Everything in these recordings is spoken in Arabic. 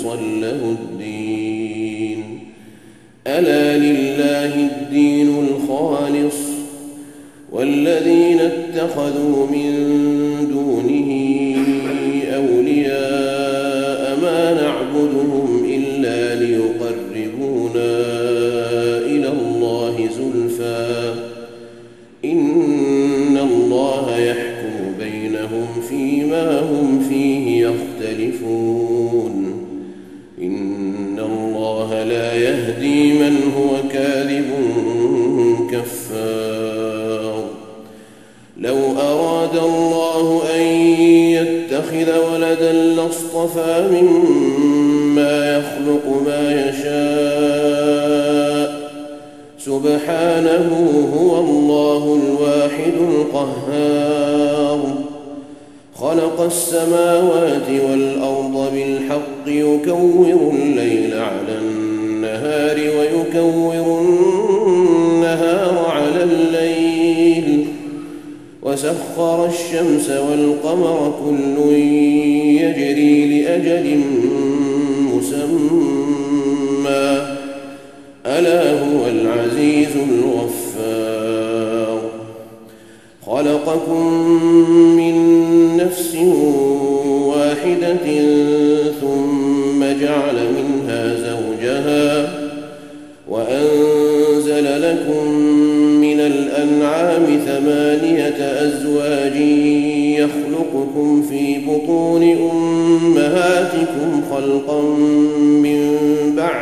مخلصا له الدين. ألا لله الدين الخالص والذين اتخذوا من دونه الله لا يهدي من هو كاذب كفار. لو أراد الله أن يتخذ ولدا لاصطفى مما يخلق ما يشاء. سبحانه هو الله الواحد القهار. خلق السماوات والأرض بالحق يكور الليل على النهار ويكور النهار على الليل. وسخر الشمس والقمر كل يجري لأجل مسمى.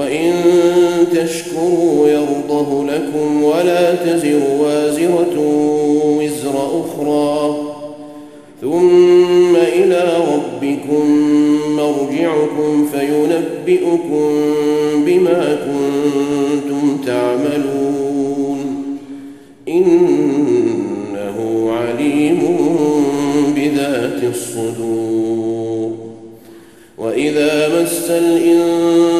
وإن تشكروا يرضه لكم ولا تزر وازرة وزر أخرى. ثم إلى ربكم مرجعكم فينبئكم بما كنتم تعملون. إنه عليم بذات الصدور. وإذا مس الإنسان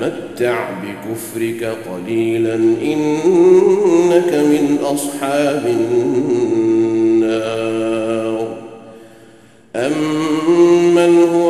تمتع بكفرك قليلا إنك من أصحاب النار. أمن هو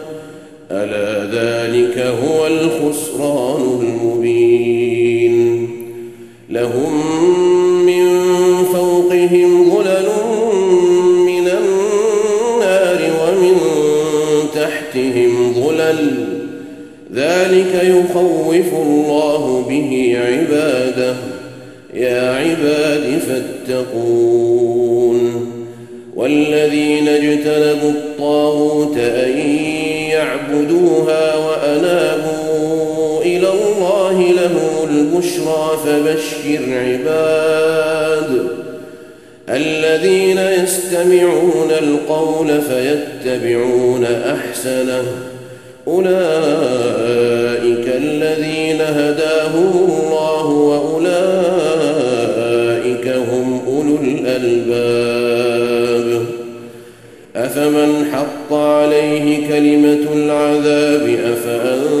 ألا ذلك هو الخسران المبين. لهم من فوقهم ظلل من النار ومن تحتهم ظلل. ذلك يخوف الله به عباده. يا عباد فاتقون. والذين اجتنبوا الطاغوت أن يعبدوها وأنابوا إلى الله لهم البشرى فبشر عباد الذين يستمعون القول فيتبعون أحسنه أولئك الذين هداهم الله وأولئك هم أولو الألباب أفمن حق عليه كلمة العذاب افانت